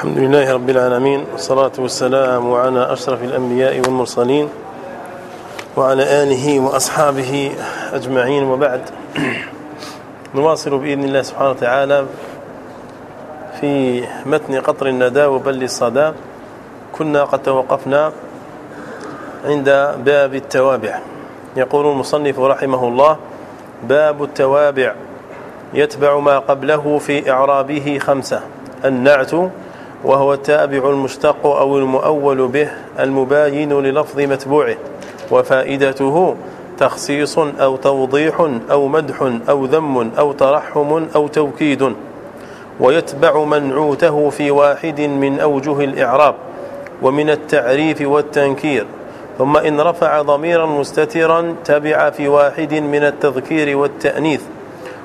الحمد لله رب العالمين والصلاة والسلام على أشرف الأنبياء والمرسلين وعلى آله وأصحابه أجمعين. وبعد نواصل بإذن الله سبحانه وتعالى في متن قطر الندى وبل الصدى كنا قد توقفنا عند باب التوابع. يقول المصنف رحمه الله باب التوابع يتبع ما قبله في إعرابه خمسة النعت وهو التابع المشتق أو المؤول به المباين للفظ متبوعه وفائدته تخصيص أو توضيح أو مدح أو ذم أو ترحم أو توكيد ويتبع منعوته في واحد من أوجه الإعراب ومن التعريف والتنكير ثم إن رفع ضميرا مستترا تبع في واحد من التذكير والتأنيث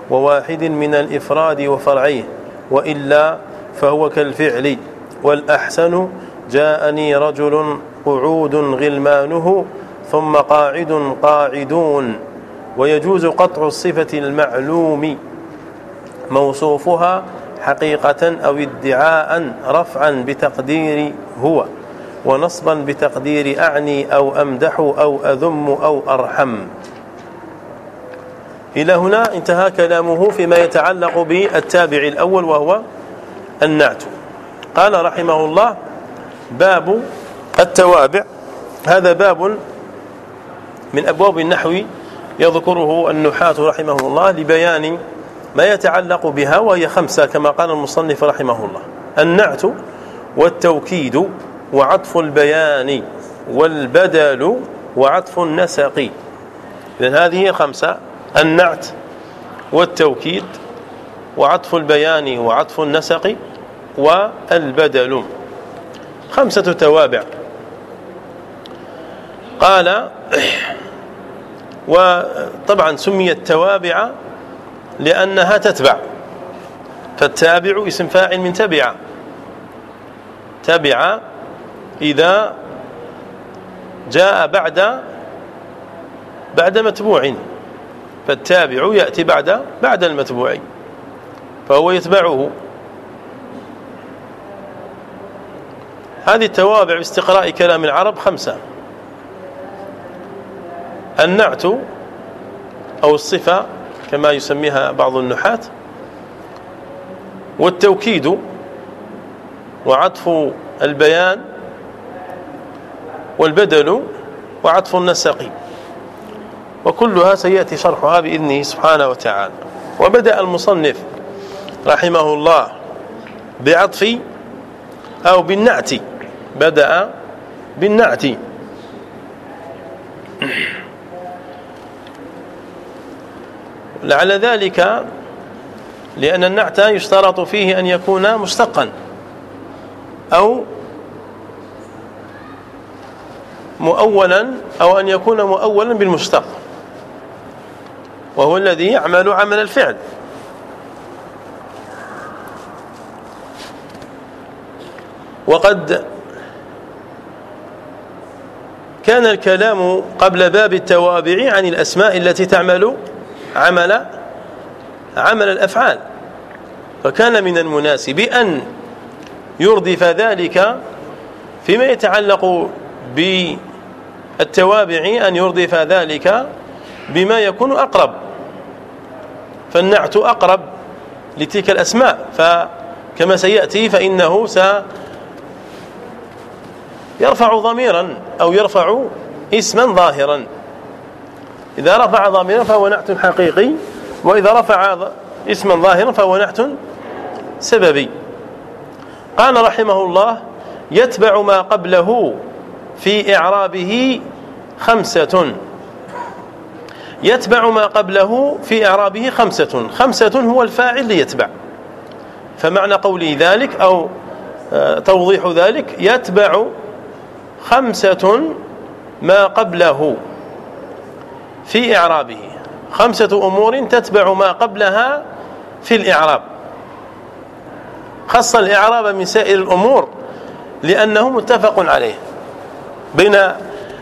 وواحد من الإفراد وفرعيه وإلا فهو كالفعل. والأحسن جاءني رجل قعود غلمانه ثم قاعد قاعدون. ويجوز قطع الصفة المعلوم موصوفها حقيقة أو ادعاء رفعا بتقدير هو ونصبا بتقدير أعني أو أمدح أو أذم أو أرحم. إلى هنا انتهى كلامه فيما يتعلق بالتابع الأول وهو النعت. قال رحمه الله باب التوابع. هذا باب من أبواب النحو يذكره النحاة رحمه الله لبيان ما يتعلق بها وهي خمسة كما قال المصنف رحمه الله النعت والتوكيد وعطف البيان والبدل وعطف النسق. إذن هذه خمسة النعت والتوكيد وعطف البيان وعطف النسق والبدل. خمسة توابع. قال وطبعا سميت توابع لأنها تتبع. فالتابع اسم فاعل من تبع. تبع إذا جاء بعد بعد متبوع. فالتابع يأتي بعد بعد المتبوع. فهو يتبعه. هذه التوابع باستقراء كلام العرب خمسة. النعت أو الصفة كما يسميها بعض النحاة والتوكيد وعطف البيان والبدل وعطف النسق. وكلها سيأتي شرحها بإذنه سبحانه وتعالى. وبدأ المصنف رحمه الله بعطف أو بالنعت بدأ بالنعت. لعل ذلك لأن النعت يشترط فيه أن يكون مشتقا أو مؤولا أو أن يكون مؤولا بالمشتق وهو الذي يعمل عمل الفعل. وقد كان الكلام قبل باب التوابع عن الأسماء التي تعمل عمل عمل الأفعال. فكان من المناسب أن يردف ذلك فيما يتعلق بالتوابع أن يردف ذلك بما يكون أقرب. فالنعت أقرب لتلك الأسماء. فكما سيأتي فإنه سيرفع ضميرا أو يرفع اسما ظاهرا. إذا رفع ضميرا فهو نعت حقيقي وإذا رفع اسما ظاهرا فهو نعت سببي. قال رحمه الله يتبع ما قبله في إعرابه خمسة. يتبع ما قبله في إعرابه خمسة. خمسة هو الفاعل ليتبع. فمعنى قولي ذلك أو آه، توضيح ذلك يتبع خمسة ما قبله في إعرابه. خمسة أمور تتبع ما قبلها في الإعراب. خص الإعراب من سائر الأمور لأنه متفق عليه. بين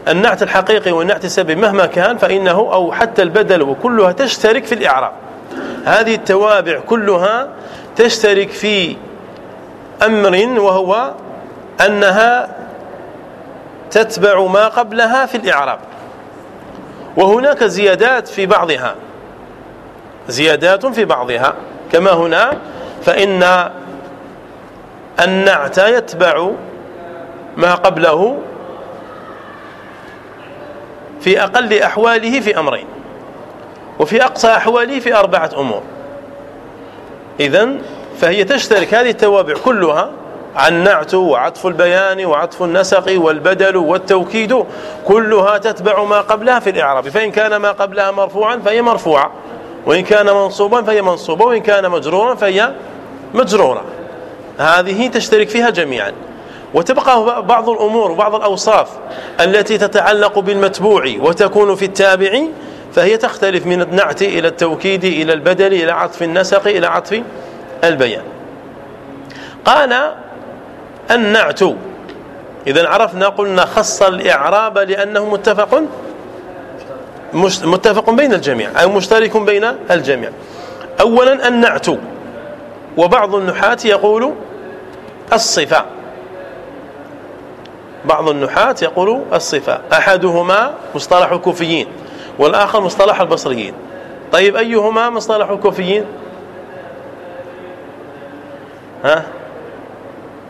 النعت الحقيقي والنعت السبب مهما كان فإنه أو حتى البدل وكلها تشترك في الإعراب. هذه التوابع كلها تشترك في أمر وهو أنها تتبع ما قبلها في الإعراب. وهناك زيادات في بعضها. زيادات في بعضها. كما هنا فإن النعت يتبع ما قبله في أقل أحواله في أمرين وفي أقصى أحواله في أربعة أمور. إذا فهي تشترك هذه التوابع كلها النعت وعطف البيان وعطف النسق والبدل والتوكيد كلها تتبع ما قبلها في الإعراب. فإن كان ما قبلها مرفوعا فهي مرفوعة. وإن كان منصوبا فهي منصوبة. وإن كان مجرورا فهي مجرورة. هذه تشترك فيها جميعا. وتبقى بعض الأمور وبعض الأوصاف التي تتعلق بالمتبوع وتكون في التابع فهي تختلف من النعت إلى التوكيد إلى البدل إلى عطف النسق إلى عطف البيان. قال النعت إذا عرفنا قلنا خص الإعراب لأنه متفق متفق بين الجميع أو مشترك بين الجميع. أولا النعت وبعض النحاة يقول الصفة. بعض النحاة يقول الصفة. أحدهما مصطلح الكوفيين والآخر مصطلح البصريين. طيب أيهما مصطلح الكوفيين؟ ها؟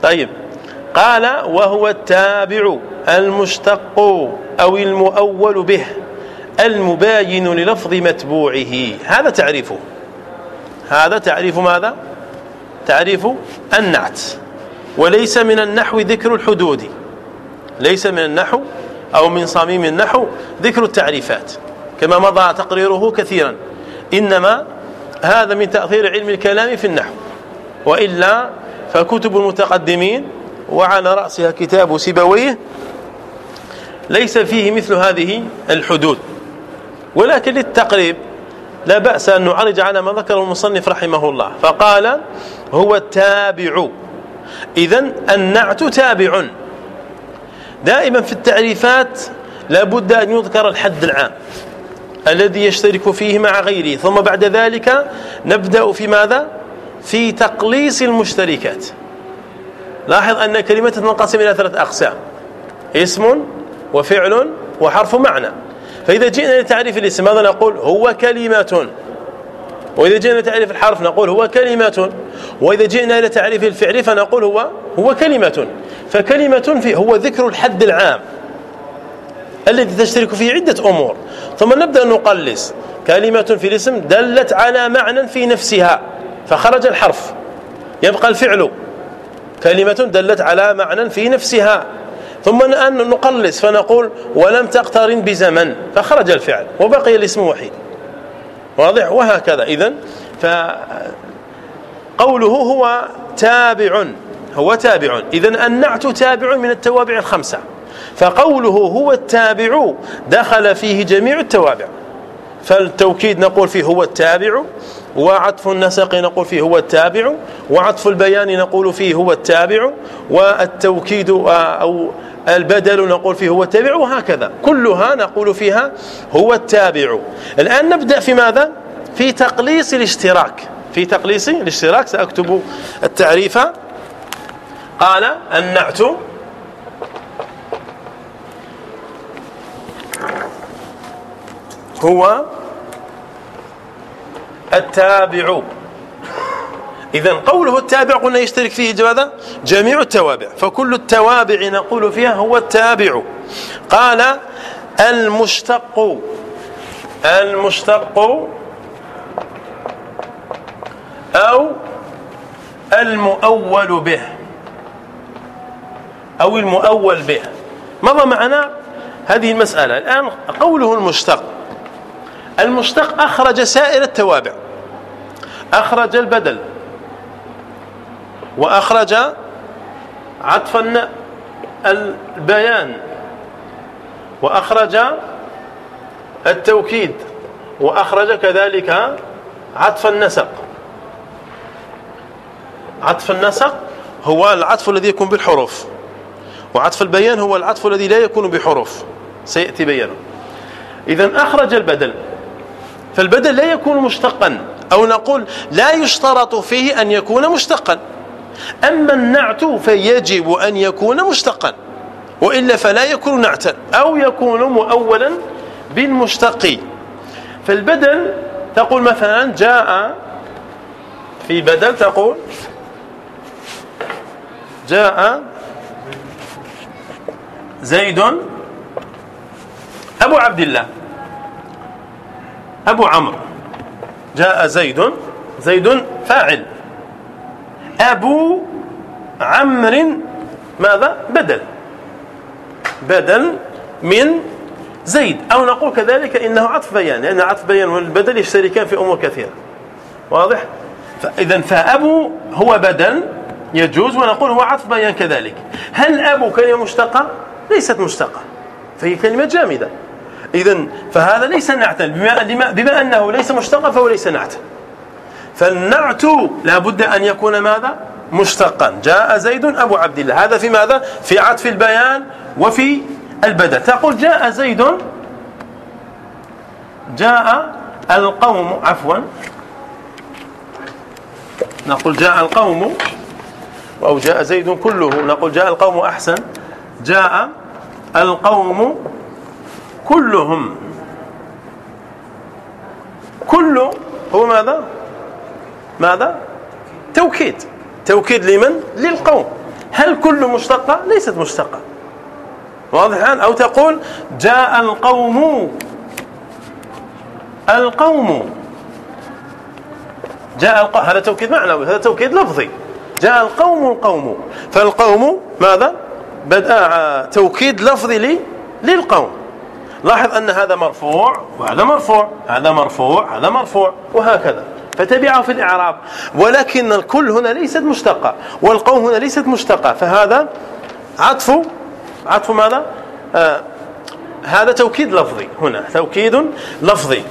طيب. قال وهو التابع المشتق أو المؤول به المباين للفظ متبوعه. هذا تعريفه. هذا تعريف ماذا؟ تعريف النعت. وليس من النحو ذكر الحدود. ليس من النحو أو من صميم النحو ذكر التعريفات. كما مضى تقريره كثيرا. إنما هذا من تأثير علم الكلام في النحو. وإلا فكتب المتقدمين وعلى رأسها كتاب سيبويه ليس فيه مثل هذه الحدود. ولكن للتقريب لا بأس أن نعرج على ما ذكره المصنف رحمه الله. فقال هو التابع. إذا النعت تابع. دائما في التعريفات لابد أن يذكر الحد العام الذي يشترك فيه مع غيره. ثم بعد ذلك نبدأ في ماذا؟ في تقليص المشتركات. لاحظ أن كلمة تنقسم إلى ثلاث أقسام. اسم وفعل وحرف معنى. فإذا جئنا لتعريف الاسم ماذا نقول؟ هو كلمة. وإذا جئنا لتعريف الحرف نقول هو كلمة. وإذا جئنا إلى تعريف الفعل فنقول هو هو كلمة. فكلمة في هو ذكر الحد العام الذي تشترك فيه عدة أمور. ثم نبدأ نقلص. كلمة في الاسم دلت على معنى في نفسها فخرج الحرف. يبقى الفعل كلمة دلت على معنى في نفسها. ثم الآن نقلص فنقول ولم تقترن بزمن فخرج الفعل وبقي الاسم وحيد. واضح؟ وهكذا. إذن فقوله هو تابع هو تابع. إذا النعت تابع من التوابع الخمسة. فقوله هو التابع دخل فيه جميع التوابع. فالتوكيد نقول فيه هو التابع وعطف النسق نقول فيه هو التابع وعطف البيان نقول فيه هو التابع والتوكيد أو البدل نقول فيه هو التابع وهكذا. كلها نقول فيها هو التابع. الآن نبدأ في ماذا؟ في تقليص الاشتراك. في تقليص الاشتراك سأكتب التعريف. قال النعت. هو التابع. إذا قوله التابع قلنا يشترك فيه ماذا جميع التوابع. فكل التوابع نقول فيها هو التابع. قال المشتق. المشتق أو المؤول به. أو المؤول به. مضى معنا هذه المسألة. الآن قوله المشتق. المشتق أخرج سائر التوابع. أخرج البدل. وأخرج عطف البيان. وأخرج التوكيد. وأخرج كذلك عطف النسق. عطف النسق هو العطف الذي يكون بالحروف. وعطف البيان هو العطف الذي لا يكون بحروف. سيأتي بيانه. إذا أخرج البدل. فالبدل لا يكون مشتقا أو نقول لا يشترط فيه أن يكون مشتقا. أما النعت فيجب أن يكون مشتقا وإلا فلا يكون نعتا أو يكون مؤولا بالمشتق. فالبدل تقول مثلا جاء في بدل تقول جاء زيد أبو عبد الله. أبو عمرو. جاء زيد زيد فاعل. أبو عمرو ماذا؟ بدل. بدل من زيد. أو نقول كذلك إنه عطف بيان لأن عطف بيان والبدل يشتركان في أمور كثيرة. واضح؟ فإذا فأبو هو بدل يجوز ونقول هو عطف بيان كذلك. هل أبو كلمة مشتقة؟ ليست مشتقة. فهي كلمة جامدة. إذا فهذا ليس نعتا بما, بما أنه ليس مشتقا فهو ليس نعتا. فالنعت لا بد أن يكون ماذا؟ مشتقا. جاء زيد أبو عبد الله. هذا في ماذا؟ في عطف البيان وفي البدل تقول جاء زيد جاء القوم عفوا. نقول جاء القوم أو جاء زيد كله. نقول جاء القوم أحسن. جاء القوم كلهم. كل هو ماذا؟ ماذا؟ توكيد. توكيد لمن؟ للقوم. هل كل مشتقة؟ ليست مشتقة. واضح الآن؟ أو تقول جاء القوم. القوم. جاء القوم هذا توكيد معنوي هذا توكيد لفظي. جاء القوم القوم. فالقوم ماذا؟ بدأ توكيد لفظي للقوم. لاحظ أن هذا مرفوع وهذا مرفوع هذا مرفوع هذا مرفوع وهكذا. فتبعه في الإعراب. ولكن الكل هنا ليست مشتقة والقوم هنا ليست مشتقة. فهذا عطف عطف ماذا؟ آه هذا توكيد لفظي هنا توكيد لفظي.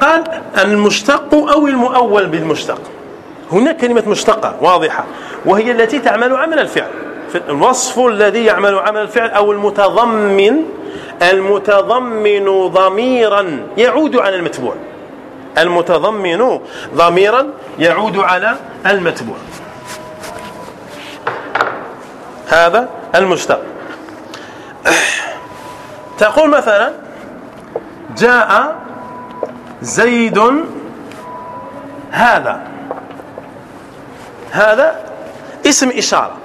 قال المشتق أو المؤول بالمشتق. هنا كلمة مشتقة واضحة وهي التي تعمل عمل الفعل. الوصف الذي يعمل عمل الفعل أو المتضمن المتضمن ضميرا يعود على المتبوع. المتضمن ضميرا يعود على المتبوع. هذا المشتق. تقول مثلا جاء زيد هذا. هذا اسم إشارة.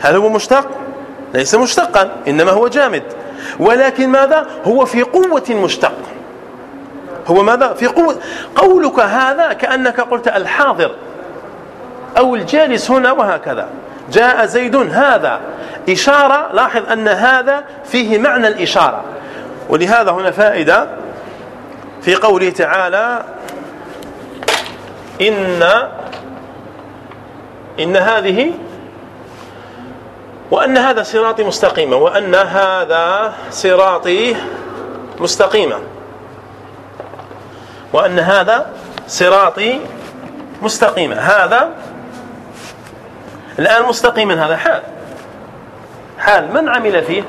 هل هو مشتق؟ ليس مشتقا إنما هو جامد. ولكن ماذا؟ هو في قوة مشتق. هو ماذا؟ في قوة. قولك هذا كأنك قلت الحاضر أو الجالس هنا وهكذا. جاء زيد هذا. إشارة لاحظ أن هذا فيه معنى الإشارة. ولهذا هنا فائدة في قوله تعالى إن إن هذه وأن هذا صراطي مستقيما وأن هذا صراطي مستقيما. وأن هذا صراطي مستقيما. هذا الآن مستقيما هذا حال. حال من عمل فيه؟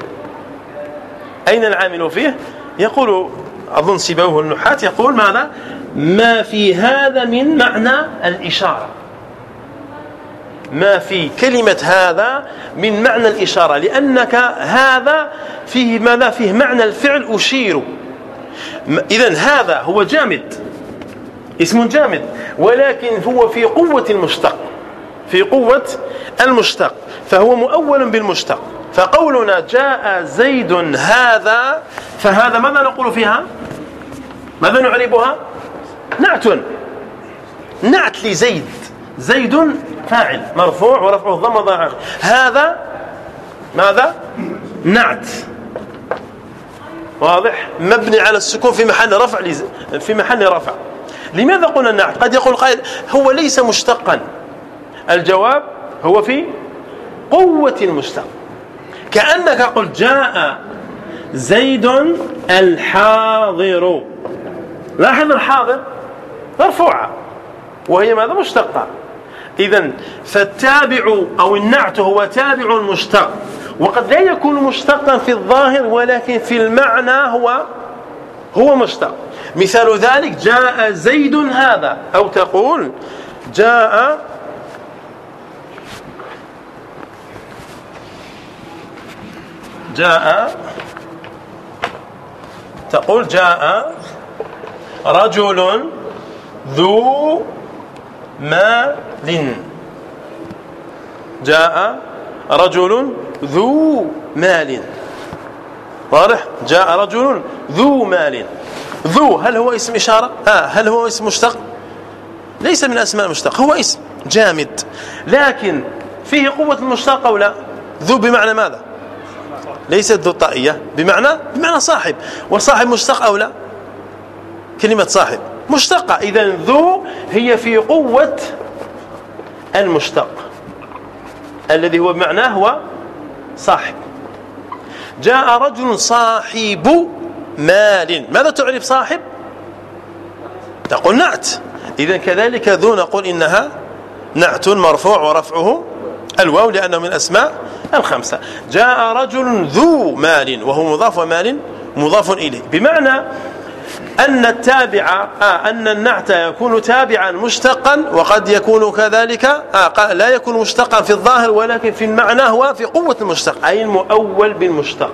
أين العامل فيه؟ يقول أظن سبوه النحاة يقول ماذا؟ ما في هذا من معنى الإشارة. ما في كلمة هذا من معنى الإشارة لأنك هذا فيه ماذا؟ فيه معنى الفعل أشير. إذا هذا هو جامد. اسم جامد. ولكن هو في قوة المشتق. في قوة المشتق. فهو مؤول بالمشتق. فقولنا جاء زيد هذا فهذا ماذا نقول فيها؟ ماذا نعربها؟ نعت. نعت لزيد. زيد فاعل مرفوع ورفعه الضم ضاعف. هذا ماذا؟ نعت. واضح؟ مبني على السكون في محل رفع في محل رفع. لماذا قلنا النعت قد يقول قائل هو ليس مشتقا. الجواب هو في قوة المشتق كأنك قلت جاء زيد الحاضر. لاحظ الحاضر؟ مرفوعة. وهي ماذا؟ مشتقة. إذا فالتابع أو النعت هو تابع مشتق. وقد لا يكون مشتقا في الظاهر ولكن في المعنى هو هو مشتق. مثال ذلك جاء زيد هذا. أو تقول جاء جاء تقول جاء رجل ذو مال. جاء رجل ذو مال. واضح؟ جاء رجل ذو مال. ذو هل هو اسم إشارة؟ آه هل هو اسم مشتق؟ ليس من أسماء المشتق هو اسم جامد. لكن فيه قوة المشتق أو لا؟ ذو بمعنى ماذا؟ ليست ذو الطائية. بمعنى بمعنى صاحب. والصاحب مشتق أو لا؟ كلمة صاحب. مشتقة. إذا ذو هي في قوة المشتق. الذي هو بمعناه هو صاحب. جاء رجل صاحب مال. ماذا تعرف صاحب؟ تقول نعت. إذا كذلك ذو نقول إنها نعت مرفوع ورفعه الواو لأنه من أسماء الخمسة. جاء رجل ذو مال وهو مضاف ومال مضاف إليه. بمعنى أن التابع آه أن النعت يكون تابعا مشتقا وقد يكون كذلك آه لا يكون مشتقا في الظاهر ولكن في المعنى هو في قوة المشتق أي المؤول بالمشتق.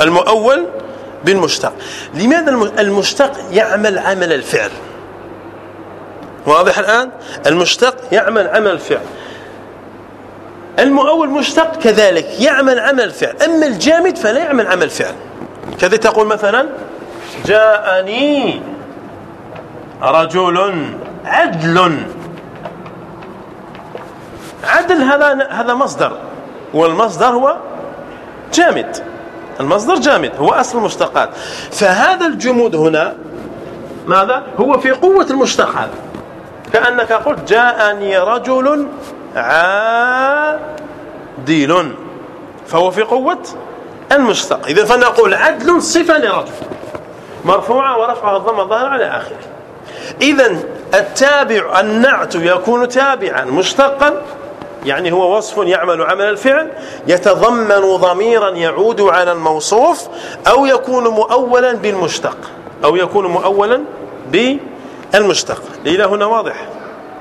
المؤول بالمشتق. لماذا المشتق يعمل عمل الفعل؟ واضح الآن؟ المشتق يعمل عمل الفعل المؤول مشتق كذلك يعمل عمل الفعل أما الجامد فلا يعمل عمل فعل. كذا تقول مثلا جاءني رجل عدل. عدل هذا هذا مصدر والمصدر هو جامد. المصدر جامد هو أصل المشتقات. فهذا الجمود هنا ماذا؟ هو في قوة المشتق هذا كأنك قلت جاءني رجل عادل. فهو في قوة المشتق. إذا فنقول عدل صفة لرجل. مرفوعة ورفعها الضم الظاهر على آخره. إذا التابع النعت يكون تابعا مشتقا يعني هو وصف يعمل عمل الفعل يتضمن ضميرا يعود على الموصوف أو يكون مؤولا بالمشتق. أو يكون مؤولا بالمشتق. إلى هنا واضح.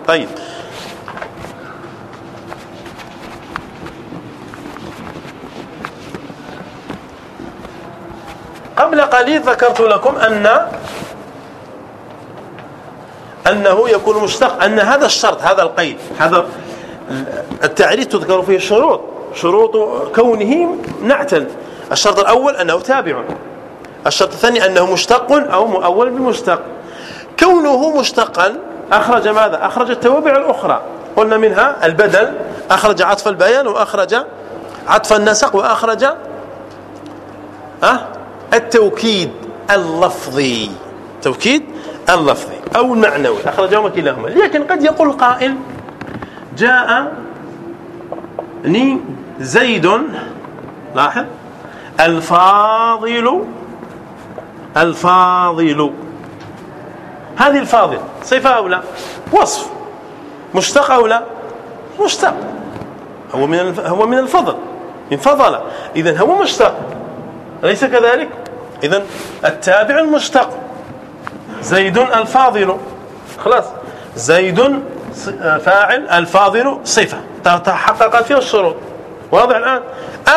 طيب قبل قليل ذكرت لكم أن أنه يكون مشتق أن هذا الشرط هذا القيد هذا التعريف تذكر فيه الشروط شروط كونه نعتا الشرط الأول أنه تابع. الشرط الثاني أنه مشتق أو مؤول بمشتق. كونه مشتقا أخرج ماذا؟ أخرج التوابع الأخرى. قلنا منها البدل أخرج عطف البيان وأخرج عطف النسق وأخرج التوكيد اللفظي. توكيد اللفظي أو المعنوي أخرجهما كلاهما لكن قد يقول قائل جاءني زيد لاحظ الفاضل الفاضل. هذه الفاضل صفة أو لا؟ وصف. مشتق أو لا؟ مشتق. هو من هو من الفضل. من فضل. إذا هو مشتق. أليس كذلك؟ إذا التابع المشتق. زيد الفاضل. خلاص. زيد فاعل الفاضل صفة. تحققت فيها الشروط. واضح الآن؟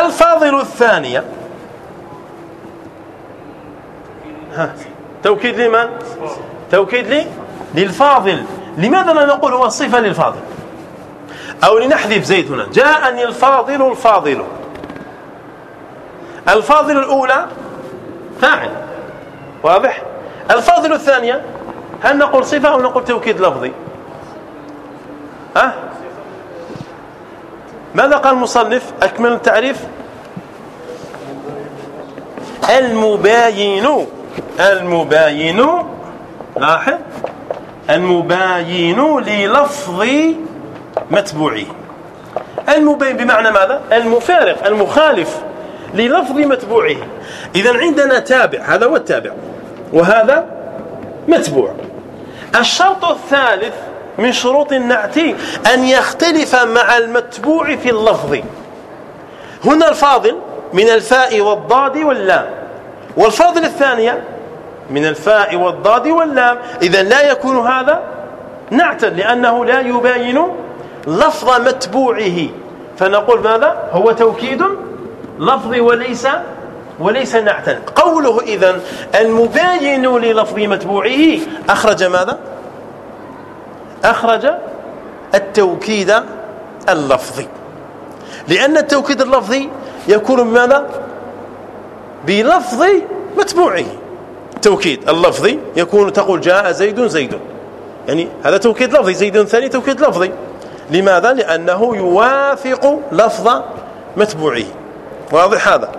الفاضل الثانية. ها. توكيد لمن؟ توكيد لي؟ للفاضل. لماذا لا نقول هو صفة للفاضل؟ أو لنحذف زيد هنا. جاءني الفاضل الفاضل. الفاضل الأولى فاعل. واضح؟ الفاضل الثانية هل نقول صفة أو نقول توكيد لفظي؟ ها؟ ماذا قال المصنف؟ أكمل التعريف. المباين المباين لاحظ؟ المباين للفظ متبوعه المبين بمعنى ماذا؟ المفارق المخالف. للفظ متبوعه. إذا عندنا تابع هذا هو التابع وهذا متبوع. الشرط الثالث من شروط النعت أن يختلف مع المتبوع في اللفظ. هنا الفاضل من الفاء والضاد واللام والفاضل الثانية من الفاء والضاد واللام. إذا لا يكون هذا نعتا لأنه لا يباين لفظ متبوعه. فنقول ماذا؟ هو توكيد لفظي وليس وليس نعتا. قوله إذن المباين للفظ متبوعه أخرج ماذا؟ أخرج التوكيد اللفظي. لأن التوكيد اللفظي يكون بماذا؟ بلفظ متبوعه. التوكيد اللفظي يكون تقول جاء زيد زيد. يعني هذا توكيد لفظي زيد ثاني توكيد لفظي. لماذا؟ لأنه يوافق لفظ متبوعه. واضح هذا.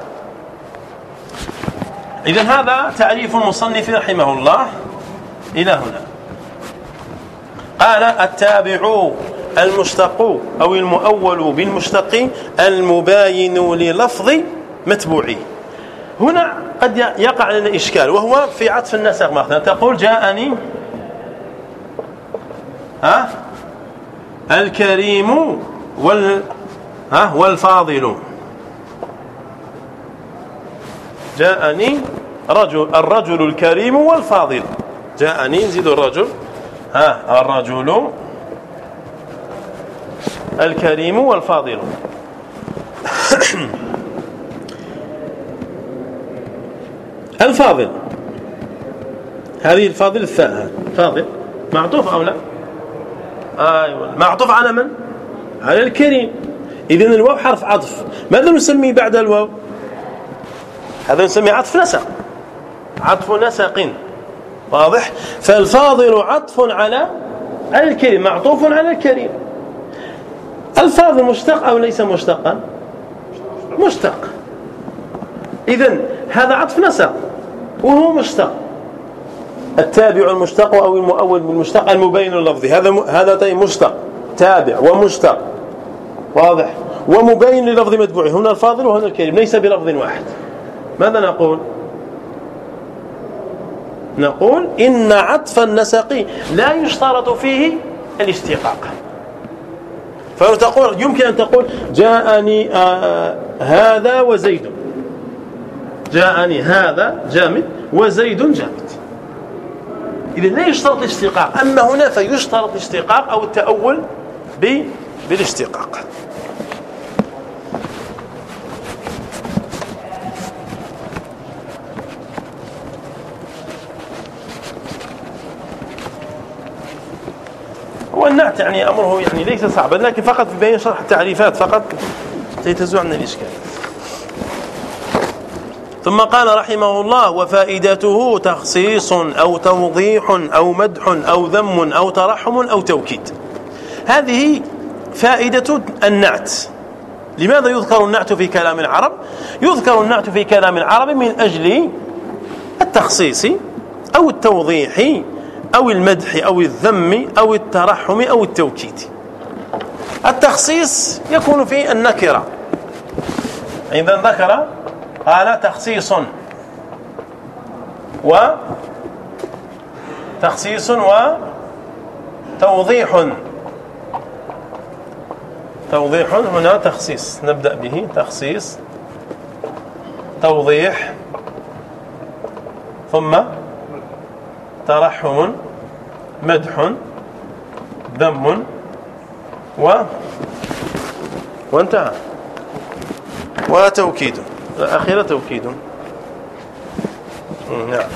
إذا هذا تعريف المصنف رحمه الله. إلى هنا. قال التابع المشتق أو المؤول بالمشتق المباين للفظ متبوعه هنا قد يقع لنا إشكال وهو في عطف النسق مثلا. تقول جاءني ها؟ الكريم وال ها؟ والفاضل. جاءني رجل الرجل الكريم والفاضل. جاءني نزيد الرجل. ها الرجل الكريم والفاضل. الفاضل. هذه الفاضل الثاء. فاضل. معطوف أو لا؟ أيوه. معطوف على من؟ على الكريم. اذا الواو حرف عطف. ماذا نسميه بعد الواو؟ هذا نسميه عطف نسق. عطف نسق. واضح؟ فالفاضل عطف على الكريم معطوف على الكريم. الفاضل مشتق أو ليس مشتقا؟ مشتق. اذا هذا عطف نسق وهو مشتق. التابع المشتق أو المؤول بالمشتق المبين اللفظي. هذا هذا طيب مشتق. تابع ومشتق. واضح؟ ومبين للفظ متبوع هنا الفاضل وهنا الكريم ليس بلفظ واحد. ماذا نقول؟ نقول إن عطف النسق لا يشترط فيه الاشتقاق. فتقول يمكن أن تقول جاءني آه هذا وزيد. جاءني هذا جامد وزيد جامد. إذا لا يشترط الاشتقاق. أما هنا فيشترط الاشتقاق أو التأول بالاشتقاق والنعت يعني أمره يعني ليس صعبا لكن فقط في بين شرح التعريفات فقط سيتزوع عن الإشكال. ثم قال رحمه الله وفائدته تخصيص أو توضيح أو مدح أو ذم أو ترحم أو توكيد. هذه فائدة النعت. لماذا يذكر النعت في كلام العرب؟ يذكر النعت في كلام العرب من أجل التخصيص أو التوضيح أو المدح أو الذم أو الترحم أو التوكيد. التخصيص يكون في النكرة. إذا ذكر قال تخصيص و تخصيص وتوضيح توضيح هنا تخصيص. نبدأ به. تخصيص توضيح ثم ترحم مدح ذم و وانتهى. وتوكيد الأخيرة توكيد. نعم.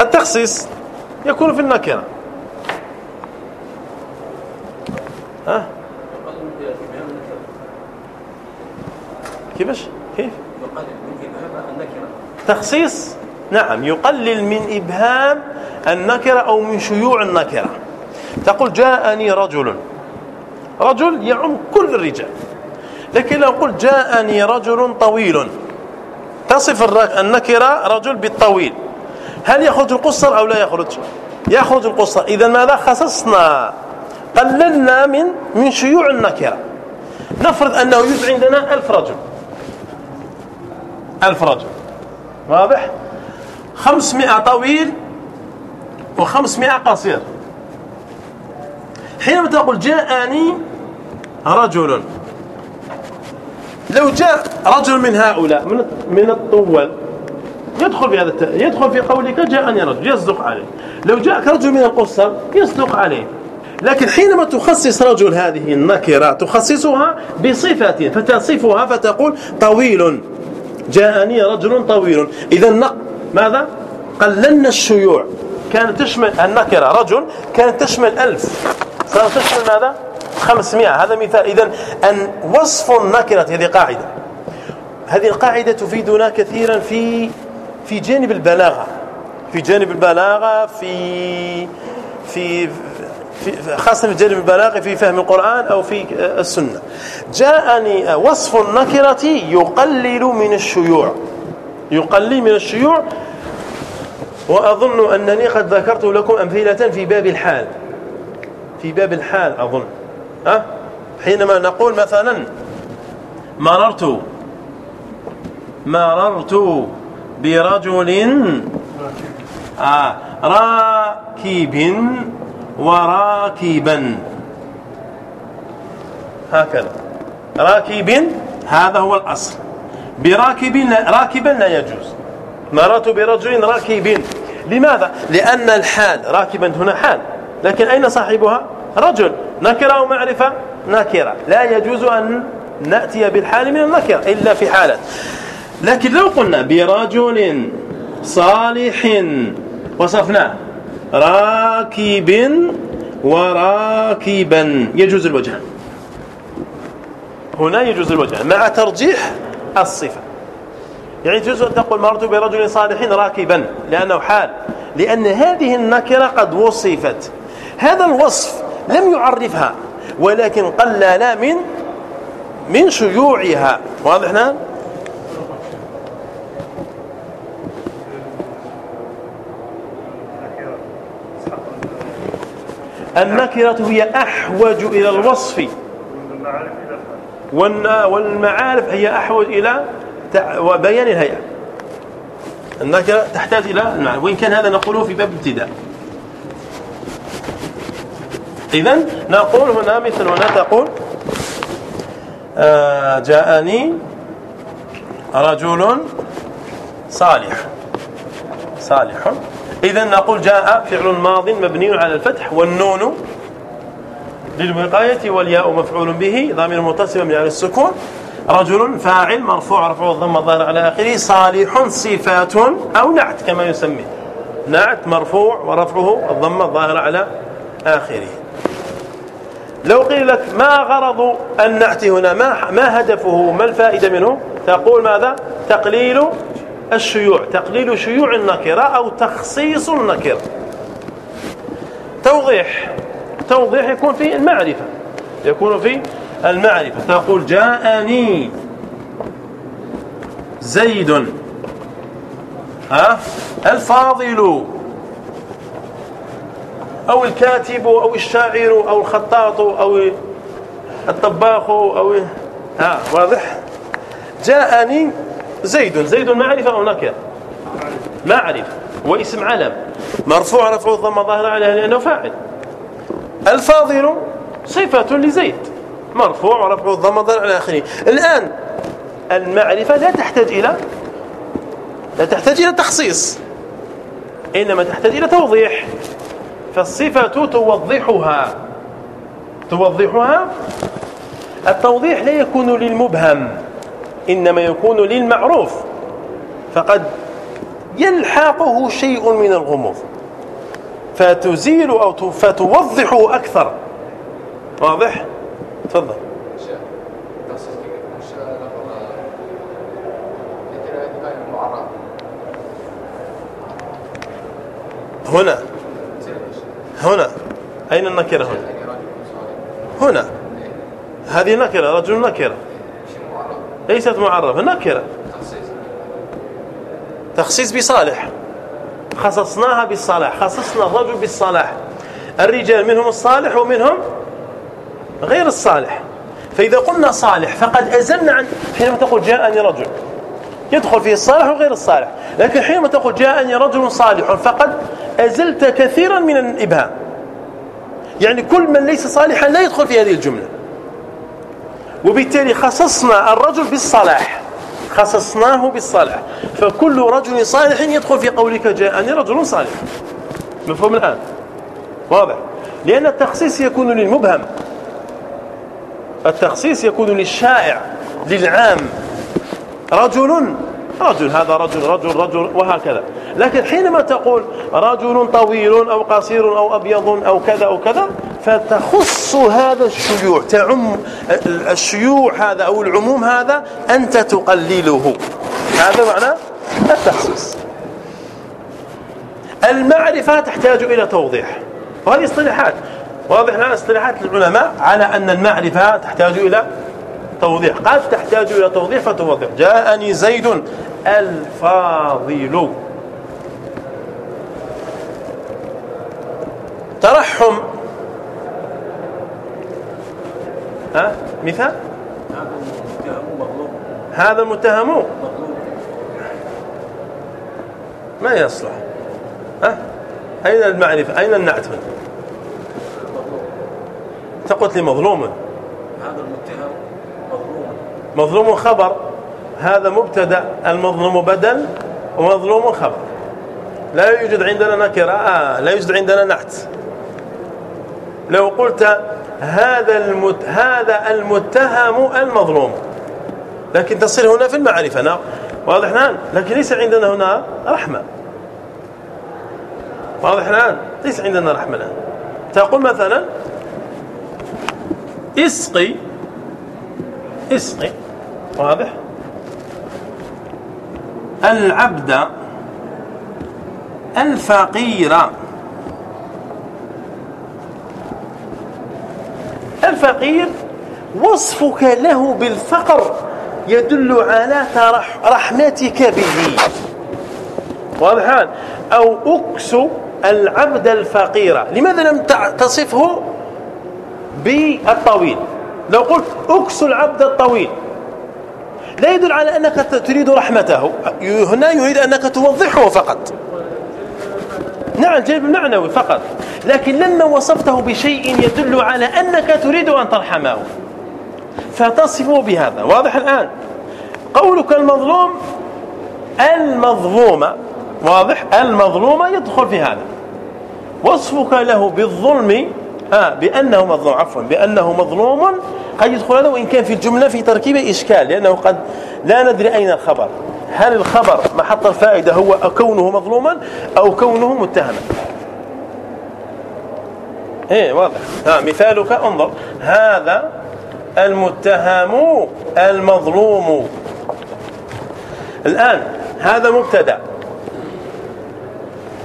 التخصيص يكون في النكرة ها؟ كيفاش؟ كيف تخصيص؟ نعم يقلل من إبهام النكرة أو من شيوع النكرة. تقول جاءني رجل رجل يعم كل الرجال لكن لو قلت جاءني رجل طويل تصف النكرة رجل بالطويل هل يخرج القصر أو لا يخرج يخرج القصر إذا ماذا خصصنا؟ قللنا من من شيوع النكرة. نفرض أنه يوجد عندنا ألف رجل. ألف رجل. واضح؟ خمسمائة طويل وخمسمائة قصير. حينما تقول جاءني رجل لو جاء رجل من هؤلاء من من الطول يدخل في هذا يدخل في قولك جاءني رجل يصدق عليه. لو جاءك رجل من القصر يصدق عليه. لكن حينما تخصص رجل هذه النكرة تخصصها بصفة فتصفها فتقول طويل. جاءني رجل طويل. إذا ماذا؟ قللنا الشيوع. كانت تشمل النكرة رجل كانت تشمل ألف. صارت تشمل ماذا؟ 500 هذا مثال. إذا أن وصف النكرة هذه قاعدة. هذه القاعدة تفيدنا كثيرا في في جانب البلاغة. في جانب البلاغة في في في خاصة في جانب البلاغة في فهم القرآن أو في السنة. جاءني وصف النكرة يقلل من الشيوع. يقلل من الشيوع. وأظن أنني قد ذكرت لكم أمثلة في باب الحال. في باب الحال أظن. أه؟ حينما نقول مثلا مررت مررت برجل آه راكب. وراكبا. هكذا. راكب هذا هو الأصل. براكب راكبا لا يجوز. مررت برجل راكب لماذا؟ لأن الحال راكبا هنا حال. لكن أين صاحبها؟ رجل. نكرة أو معرفة؟ نكرة. لا يجوز أن نأتي بالحال من النكرة إلا في حالة. لكن لو قلنا برجل صالح وصفناه. راكب وراكبا. يجوز الوجه. هنا يجوز الوجه مع ترجيح الصفة. يعني يجوز أن تقول مررت برجل صالح راكبا لأنه حال لأن هذه النكرة قد وصفت. هذا الوصف لم يعرفها ولكن قلل من من شيوعها. واضح نعم النكرة هي أحوج إلى الوصف؟ والمعارف هي أحوج إلى بيان الهيئة. النكرة تحتاج إلى المعنى وإن كان هذا نقوله في باب ابتداء. إذا نقول هنا مثل هنا تقول آه جاءني رجل صالح. صالح. إذا نقول جاء فعل ماض مبني على الفتح والنون للوقاية والياء مفعول به ضمير متصل من على السكون. رجل فاعل مرفوع رفعه الضم الظاهر على آخره. صالح صفات أو نعت كما يسمي. نعت مرفوع ورفعه الضم الظاهر على آخره. لو قيل لك ما غرض النعت هنا؟ ما ما هدفه؟ ما الفائدة منه؟ تقول ماذا؟ تقليل الشيوع تقليل شيوع النكرة أو تخصيص النكرة توضيح توضيح يكون في المعرفة يكون في المعرفة. تقول جاءني زيد. ها؟ الفاضل أو الكاتب أو الشاعر أو الخطاط أو الطباخ أو ها واضح؟ جاءني زيد زيد معرفة أو نكرة معرفة واسم علم. مرفوع رفع الضم ظاهر عليه لأنه فاعل. الفاضل صفة لزيد. مرفوع ورفع الضم ظاهر على آخره. الآن المعرفة لا تحتاج إلى لا تحتاج إلى تخصيص إنما تحتاج إلى توضيح. فالصفة توضحها. توضحها؟ التوضيح لا يكون للمبهم. إنما يكون للمعروف. فقد يلحقه شيء من الغموض. فتزيل أو فتوضحه أكثر. واضح؟ تفضل. هنا. هنا. أين النكرة هنا؟ هنا. هذه نكرة رجل نكرة ليست معرفة نكرة. تخصيص بصالح. خصصناها بالصلاح خصصنا الرجل بالصلاح. الرجال منهم الصالح ومنهم غير الصالح. فإذا قلنا صالح فقد أزلنا عن حينما تقول جاءني رجل. يدخل فيه الصالح وغير الصالح. لكن حينما تقول جاءني رجل صالح فقد أزلت كثيرا من الإبهام. يعني كل من ليس صالحا لا يدخل في هذه الجملة. وبالتالي خصصنا الرجل بالصلاح. خصصناه بالصالح فكل رجل صالح يدخل في قولك جاءني رجل صالح. مفهوم الآن؟ واضح. لأن التخصيص يكون للمبهم. التخصيص يكون للشائع للعام. رجل رجل هذا رجل رجل رجل وهكذا. لكن حينما تقول رجل طويل أو قصير أو أبيض أو كذا أو كذا فتخص هذا الشيوع تعم الشيوع هذا أو العموم هذا أنت تقلله. هذا معنى التخصيص. المعرفة تحتاج إلى توضيح وهذه اصطلاحات. واضح الآن اصطلاحات العلماء على أن المعرفة تحتاج إلى توضيح. قد تحتاج إلى توضيح فتوضح. جاءني زيد الفاضل. ترحم. ها؟ مثال؟ هذا المتهم. ما يصلح؟ ها؟ أين المعرفة؟ أين النعت تقول لي مظلوم. هذا المتهم. مظلوم خبر. هذا مبتدأ المظلوم بدل ومظلوم خبر. لا يوجد عندنا نكرة آه لا يوجد عندنا نعت. لو قلت هذا المت هذا المتهم المظلوم. لكن تصير هنا في المعرفة نعم. واضح الآن؟ لكن ليس عندنا هنا رحمة. واضح الآن؟ ليس عندنا رحمة الآن. تقول مثلا اسقي اسقي. واضح؟ العبد الفقير. الفقير وصفك له بالفقر يدل على رحمتك به. واضح أو أكس العبد الفقير. لماذا لم تصفه بالطويل؟ لو قلت أكس العبد الطويل. لا يدل على أنك تريد رحمته. هنا يريد أنك توضحه فقط. نعم جيب معنوي فقط. لكن لما وصفته بشيء يدل على أنك تريد أن ترحمه. فتصفه بهذا. واضح الآن. قولك المظلوم المظلوم واضح المظلوم يدخل في هذا. وصفك له بالظلم بأنه مظلوم عفوا بأنه مظلوم قد يدخل هذا وإن كان في الجملة في تركيبه إشكال لأنه قد لا ندري أين الخبر. هل الخبر محط الفائدة هو كونه مظلوما أو كونه متهما؟ إيه واضح. ها مثالك انظر. هذا المتهم المظلوم. الآن هذا مبتدأ.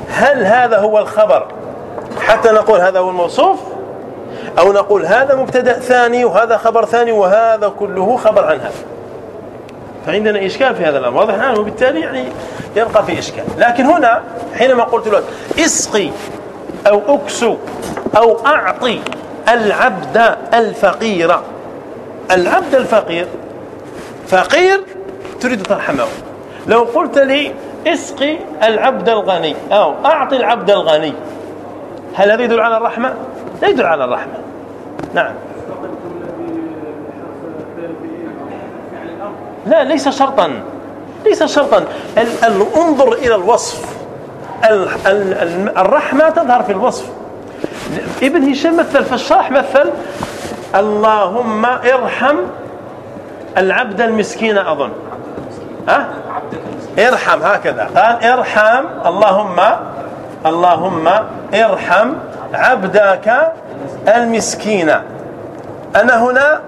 هل هذا هو الخبر؟ حتى نقول هذا هو الموصوف؟ أو نقول هذا مبتدأ ثاني وهذا خبر ثاني وهذا كله خبر عن هذا. فعندنا إشكال في هذا الأمر. واضح الآن؟ وبالتالي يعني يبقى في إشكال. لكن هنا حينما قلت لك اسقي أو أكسو أو أعطي العبد الفقير. العبد الفقير فقير تريد ترحمه لو قلت لي اسقي العبد الغني أو أعطي العبد الغني هل هذا يدل على الرحمة؟ لا يدل على الرحمة. نعم. لا ليس شرطا. ليس شرطا. انظر إلى الوصف. الرحمة تظهر في الوصف. ابن هشام مثل في الشرح مثل اللهم ارحم العبد المسكين أظن. ها؟ ارحم هكذا. قال ارحم اللهم اللهم ارحم عبدك المسكين. أنا هنا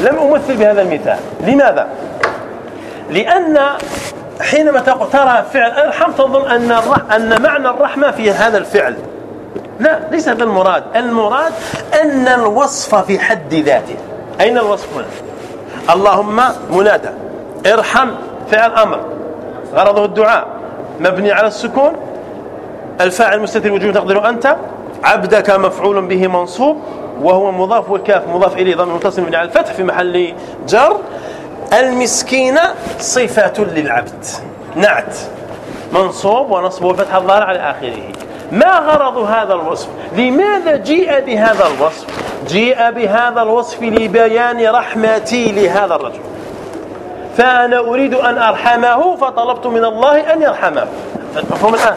لم أمثل بهذا المثال. لماذا؟ لأن حينما ترى فعل ارحم تظن أن أن معنى الرحمة في هذا الفعل. لا ليس هذا المراد. المراد أن الوصف في حد ذاته. أين الوصف هنا؟ اللهم منادى ارحم فعل أمر. غرضه الدعاء. مبني على السكون. الفاعل مستتر وجوب تقدر أنت. عبدك مفعول به منصوب وهو مضاف والكاف مضاف إليه ضمن متصل من على الفتح في محل جر. المسكين صفة للعبد. نعت. منصوب ونصب والفتح الظاهر على آخره. ما غرض هذا الوصف؟ لماذا جيء بهذا الوصف؟ جيء بهذا الوصف لبيان رحمتي لهذا الرجل. فأنا أريد أن أرحمه فطلبت من الله أن يرحمه. مفهوم الآن؟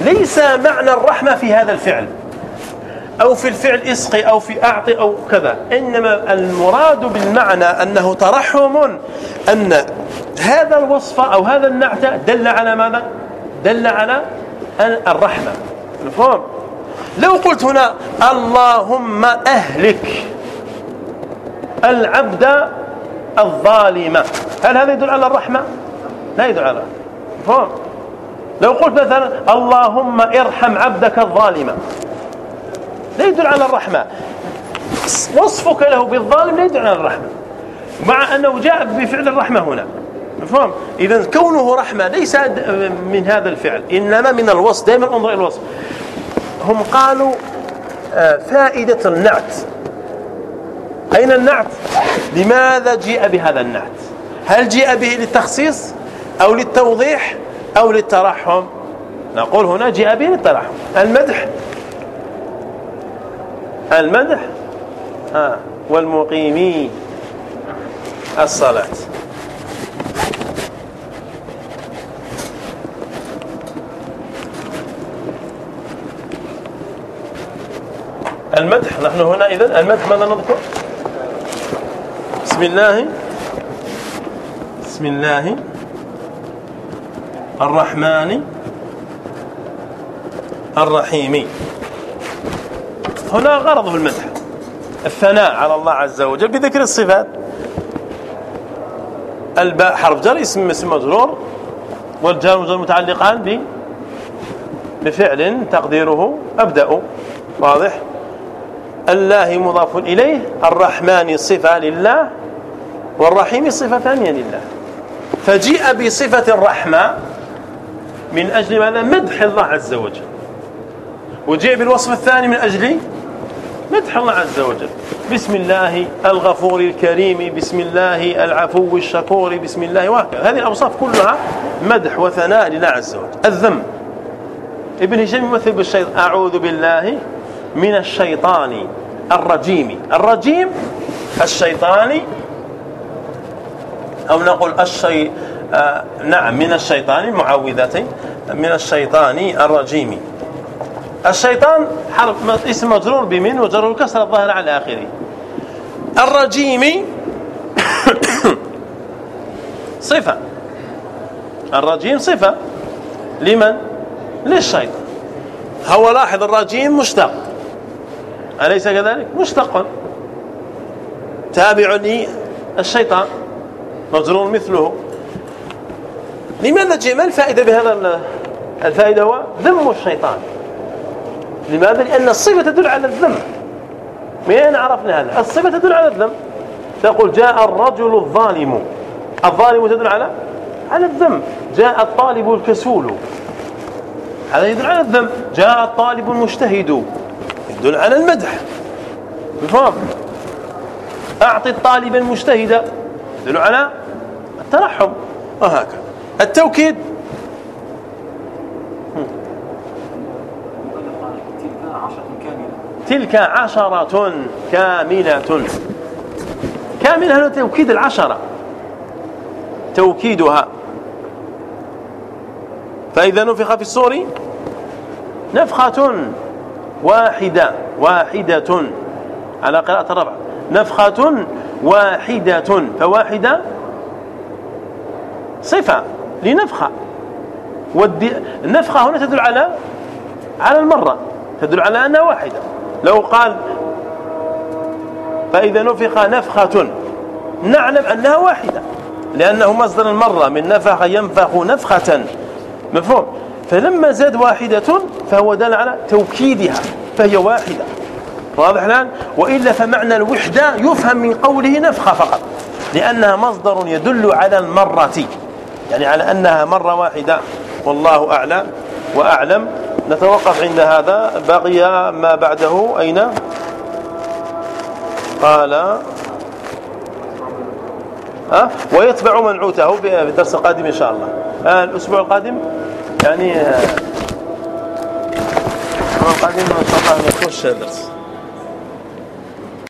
ليس معنى الرحمة في هذا الفعل. أو في الفعل اسقي أو في أعطي أو كذا. إنما المراد بالمعنى أنه ترحم أن هذا الوصف أو هذا النعت دل على ماذا؟ دل على الرحمة. مفهوم؟ لو قلت هنا اللهم أهلك العبد الظالم هل هذا يدل على الرحمة؟ لا يدل على. مفهوم؟ لو قلت مثلا اللهم ارحم عبدك الظالم. لا يدل على الرحمة. وصفك له بالظالم لا يدل على الرحمة. مع أنه جاء بفعل الرحمة هنا. مفهوم؟ إذا كونه رحمة ليس من هذا الفعل إنما من الوصف. دائما انظر إلى الوصف. هم قالوا آه، فائدة النعت. أين النعت؟ لماذا جيء بهذا النعت؟ هل جيء به للتخصيص أو للتوضيح؟ أو للترحم. نقول هنا جاء به للترحم. المدح. المدح. ها والمقيمي الصلاة. المدح. نحن هنا إذن المدح ماذا نذكر؟ بسم الله. بسم الله. الرحمن الرحيم. هنا غرض في المدح. الثناء على الله عز وجل بذكر الصفات. الباء حرف جر اسم اسم مجرور. والجار والمجرور متعلقان ب بفعل تقديره. أبدأ. واضح. الله مضاف إليه. الرحمن صفة لله. والرحيم صفة ثانية لله. فجيء بصفة الرحمة. من أجل ماذا؟ مدح الله عز وجل. وجيء بالوصف الثاني من أجل مدح الله عز وجل. بسم الله الغفور الكريم بسم الله العفو الشكور بسم الله وهكذا. هذه الأوصاف كلها مدح وثناء لله عز وجل. الذم. ابن هشام يمثل بالشيطان أعوذ بالله من الشيطان الرجيم. الرجيم الشيطاني أو نقول الشي نعم من الشيطان المعوذتين من الشيطان الرجيم. الشيطان حرف اسم مجرور بمن وجر الكسر الظاهر على آخره. الرجيم. صفة. الرجيم صفة. لمن؟ للشيطان. هو لاحظ الرجيم مشتق. أليس كذلك؟ مشتق. تابع للشيطان مجرور مثله. لماذا جاء؟ ما الفائدة بهذا الفائدة هو ذم الشيطان. لماذا؟ لأن الصفة تدل على الذم. من أين عرفنا هذا. الصفة تدل على الذم. تقول جاء الرجل الظالم. الظالم تدل على على الذم. جاء الطالب الكسول. هذا يدل على الذم. جاء الطالب المجتهد. يدل على المدح. بفهم أعطي الطالب المجتهد. يدل على الترحم. وهكذا. التوكيد. تلك عشرة كاملة. كاملة هنا توكيد العشرة. توكيدها. فإذا نفخ في الصور نفخة واحدة. واحدة. على قراءة الربع. نفخة واحدة. فواحدة. صفة. لنفخة. النفخة هنا تدل على على المرة. تدل على أنها واحدة. لو قال فإذا نفخ نفخة نعلم أنها واحدة. لأنه مصدر المرة من نفخ ينفخ نفخة. مفهوم؟ فلما زاد واحدة فهو دل على توكيدها فهي واحدة. واضح الآن؟ وإلا فمعنى الوحدة يفهم من قوله نفخة فقط لأنها مصدر يدل على المرة. يعني على أنها مرة واحدة والله أعلى وأعلم. نتوقف عند هذا. بقي ما بعده. أين؟ قال أه؟ ويتبع منعوته في الدرس القادم إن شاء الله. آه الأسبوع القادم؟ يعني آه الأسبوع القادم إن شاء الله نخش درس.